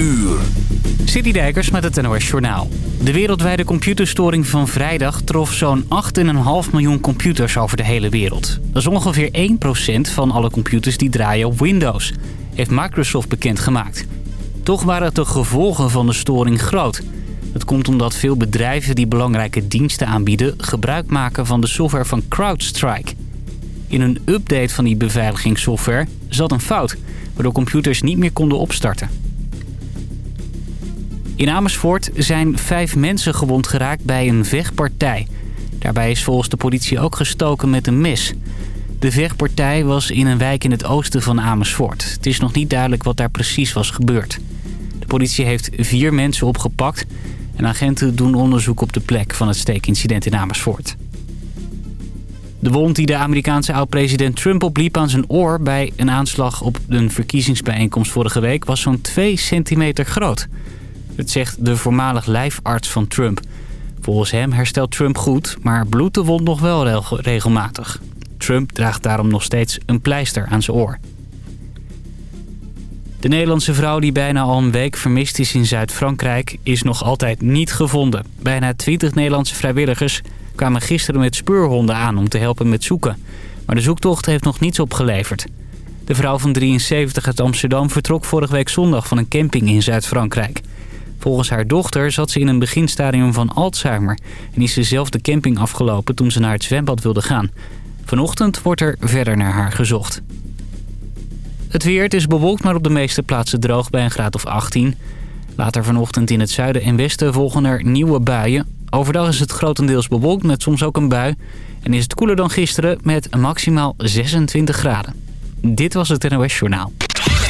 uur. Citydijkers met het NOS Journaal. De wereldwijde computerstoring van vrijdag trof zo'n 8,5 miljoen computers over de hele wereld. Dat is ongeveer 1% van alle computers die draaien op Windows, heeft Microsoft bekendgemaakt. Toch waren de gevolgen van de storing groot. Het komt omdat veel bedrijven die belangrijke diensten aanbieden... gebruik maken van de software van CrowdStrike. In een update van die beveiligingssoftware zat een fout... waardoor computers niet meer konden opstarten. In Amersfoort zijn vijf mensen gewond geraakt bij een vechtpartij. Daarbij is volgens de politie ook gestoken met een mes. De vechtpartij was in een wijk in het oosten van Amersfoort. Het is nog niet duidelijk wat daar precies was gebeurd. De politie heeft vier mensen opgepakt... en agenten doen onderzoek op de plek van het steekincident in Amersfoort. De wond die de Amerikaanse oud-president Trump opliep aan zijn oor... bij een aanslag op een verkiezingsbijeenkomst vorige week... was zo'n 2 centimeter groot. Het zegt de voormalig lijfarts van Trump. Volgens hem herstelt Trump goed, maar bloedt de wond nog wel regelmatig. Trump draagt daarom nog steeds een pleister aan zijn oor. De Nederlandse vrouw die bijna al een week vermist is in Zuid-Frankrijk... is nog altijd niet gevonden. Bijna 20 Nederlandse vrijwilligers kwamen gisteren met speurhonden aan om te helpen met zoeken. Maar de zoektocht heeft nog niets opgeleverd. De vrouw van 73 uit Amsterdam vertrok vorige week zondag van een camping in Zuid-Frankrijk. Volgens haar dochter zat ze in een beginstadium van Alzheimer... en is ze zelf de camping afgelopen toen ze naar het zwembad wilde gaan. Vanochtend wordt er verder naar haar gezocht. Het weer, het is bewolkt, maar op de meeste plaatsen droog bij een graad of 18. Later vanochtend in het zuiden en westen volgen er nieuwe buien. Overdag is het grotendeels bewolkt met soms ook een bui. En is het koeler dan gisteren met maximaal 26 graden. Dit was het NOS Journaal.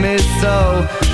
Me so.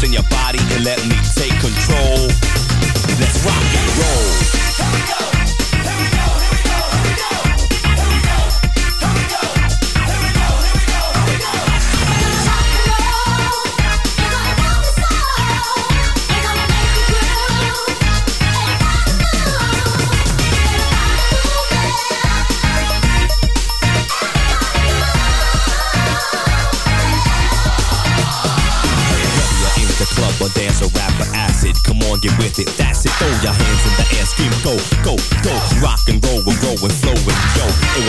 Loosen your body and let me take control. Let's rock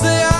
say I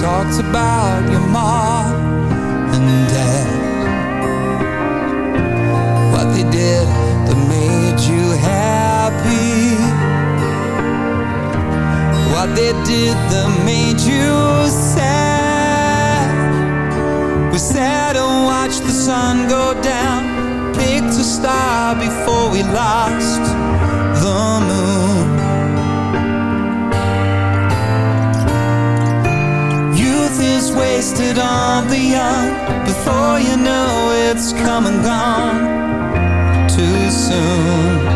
talked about your mom and dad. What they did that made you happy. What they did that made you sad. We sat and watched the sun go down Picked a star before we lost. before you know it's come and gone. Too soon.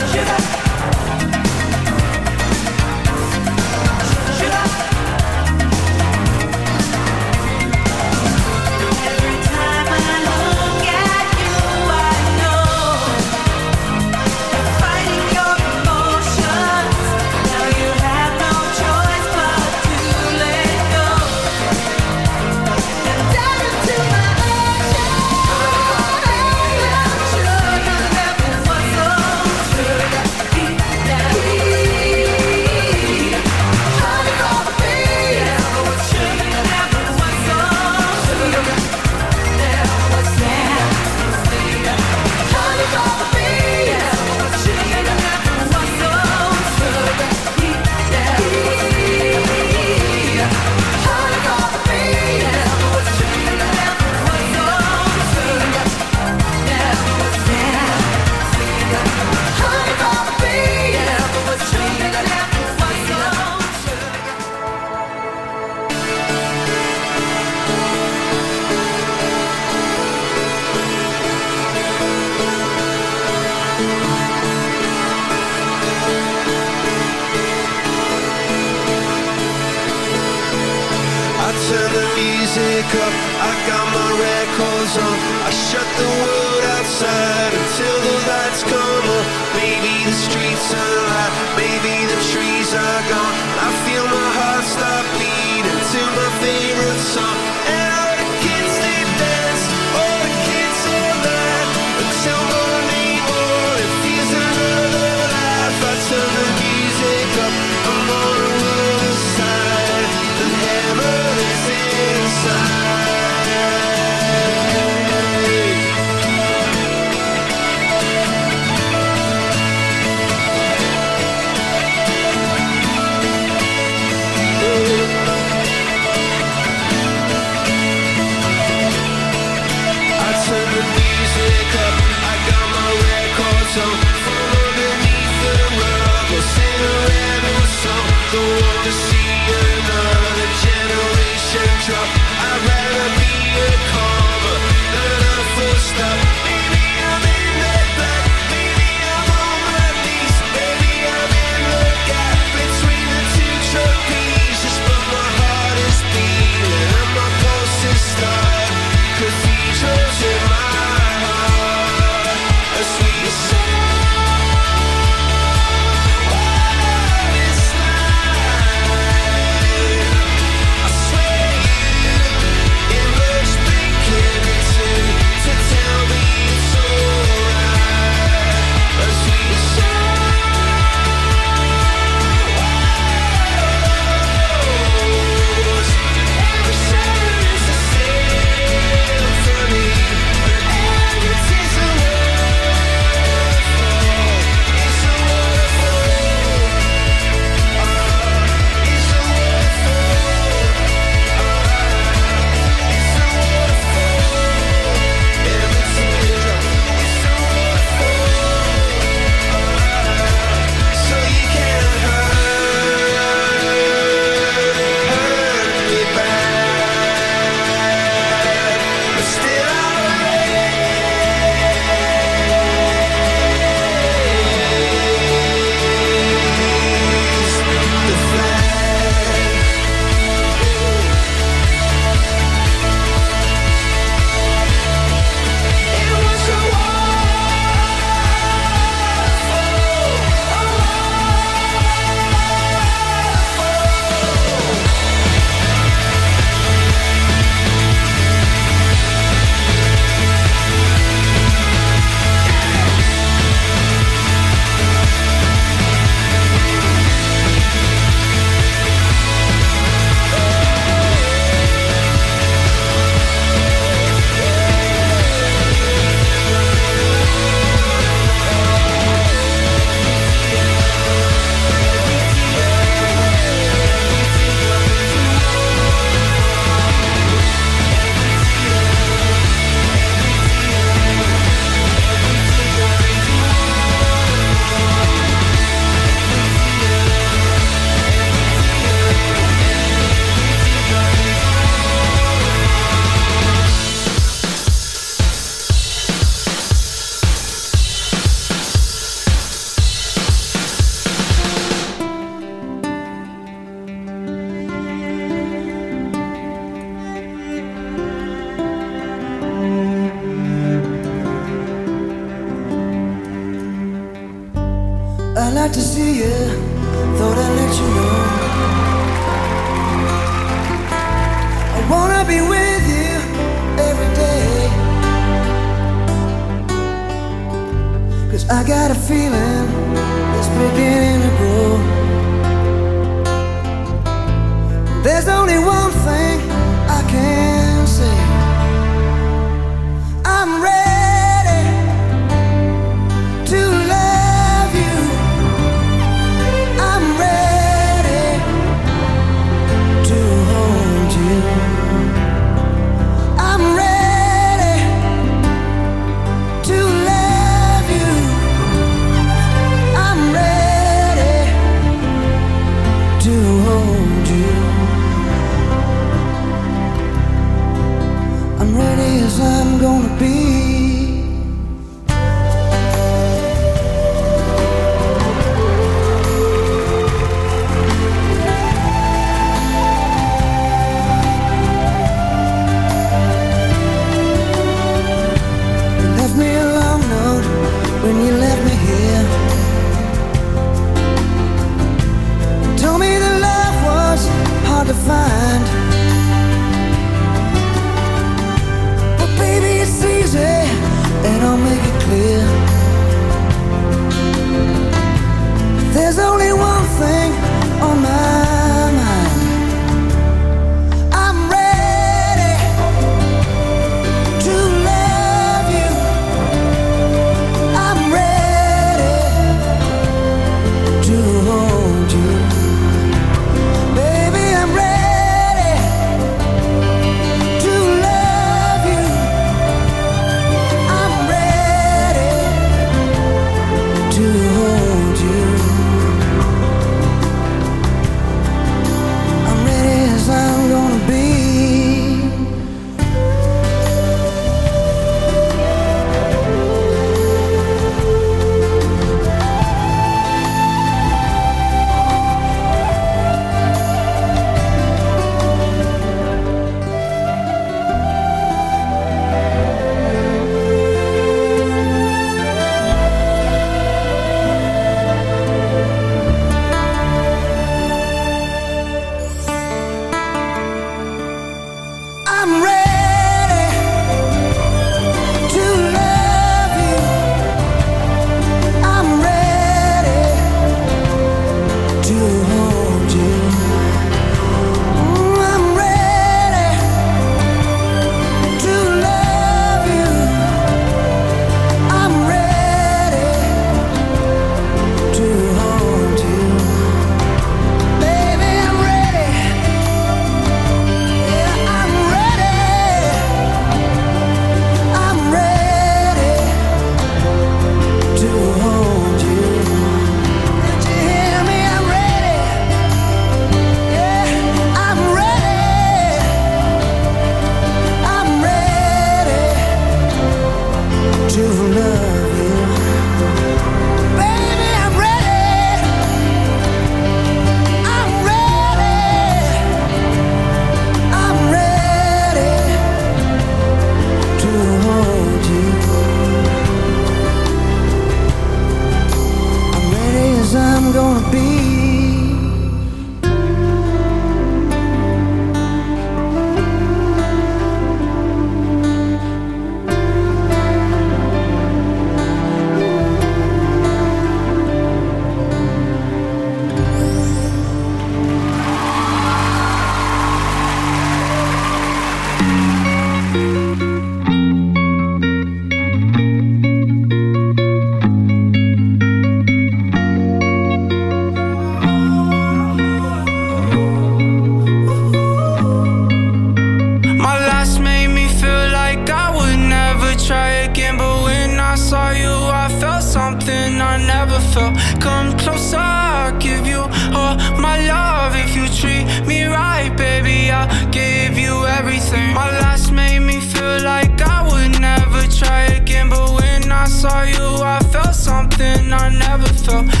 so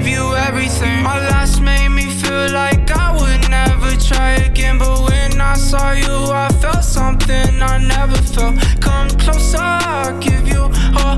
same. Our last made me feel like I would never try again. But when I saw you, I felt something I never felt. Come closer, I'll give you all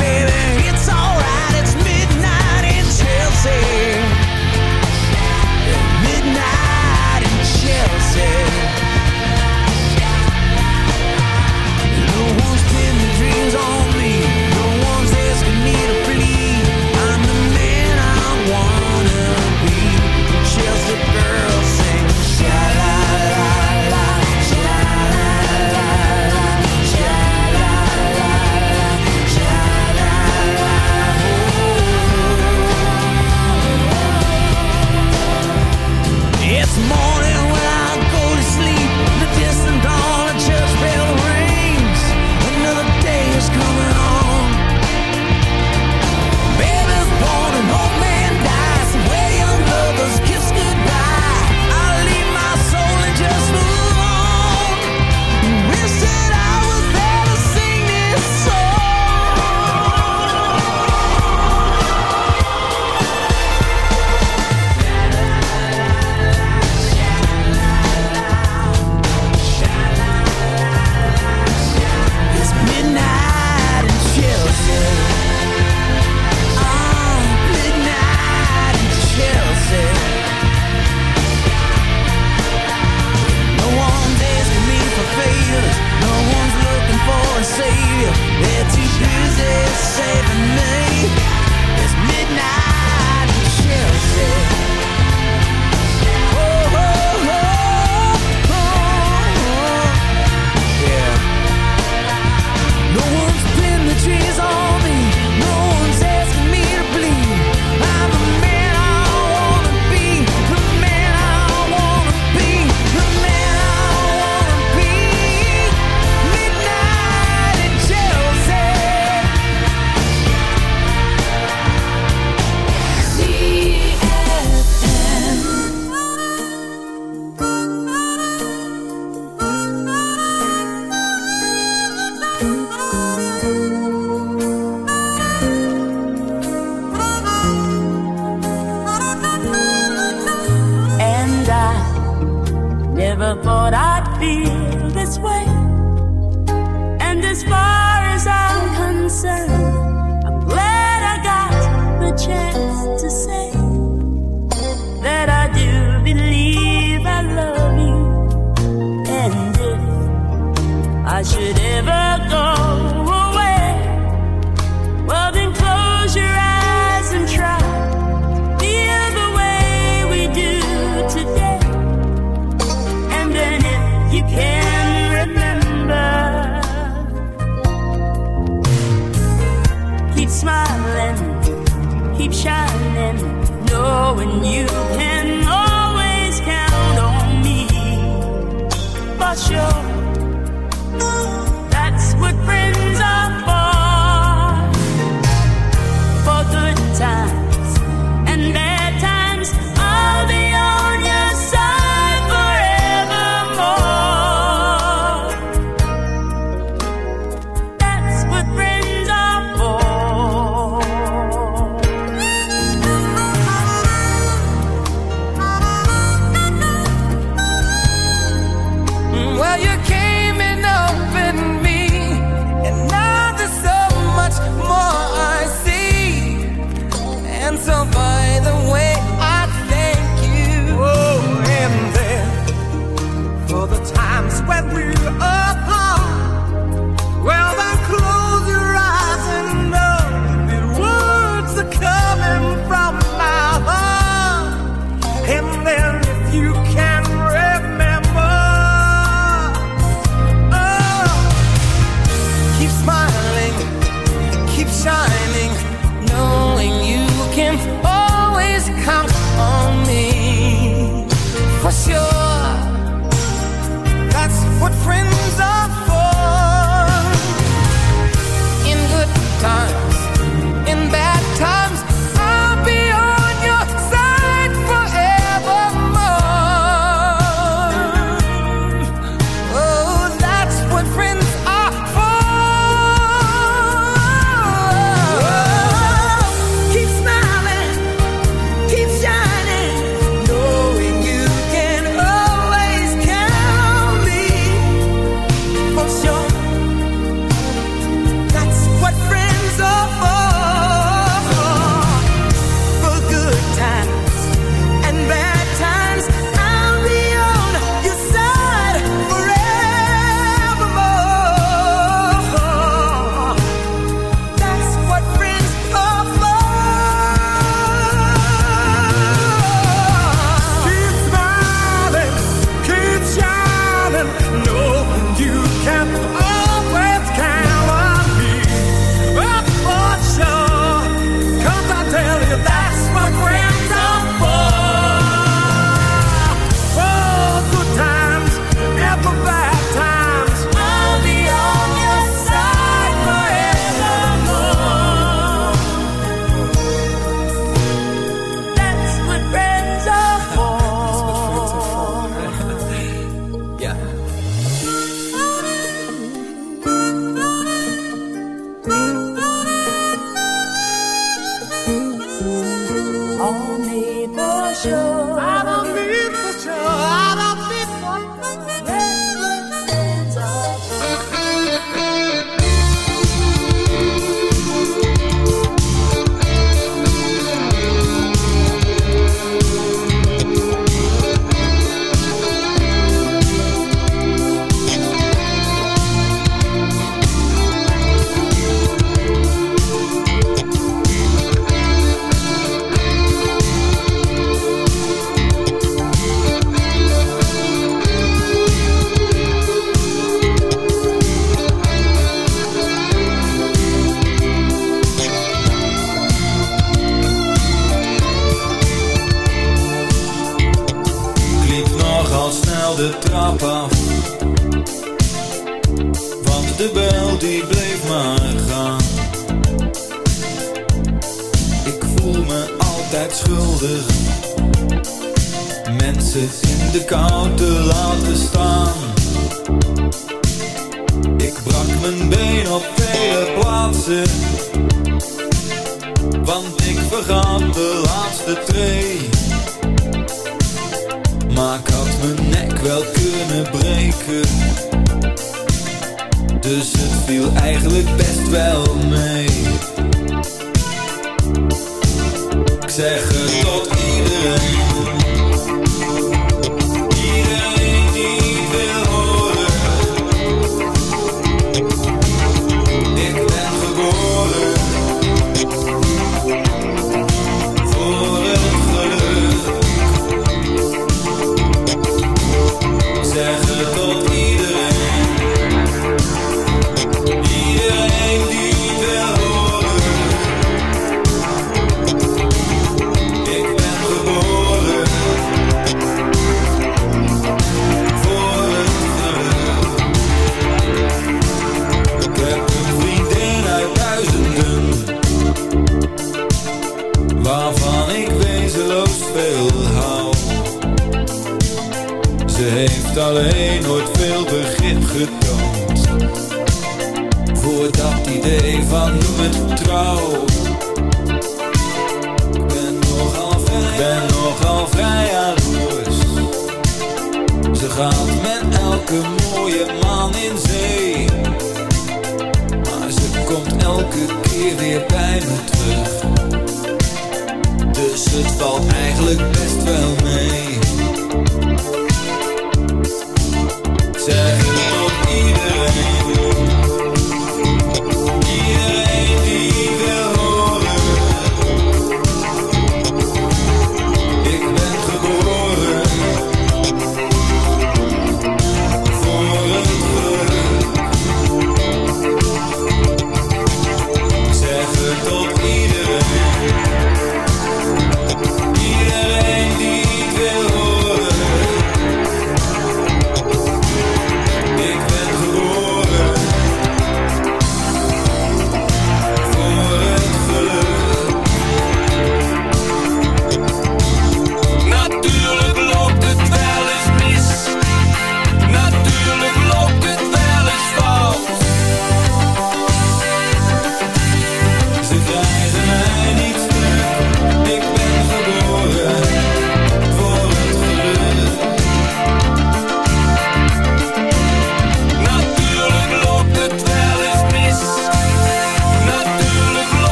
Plaatsen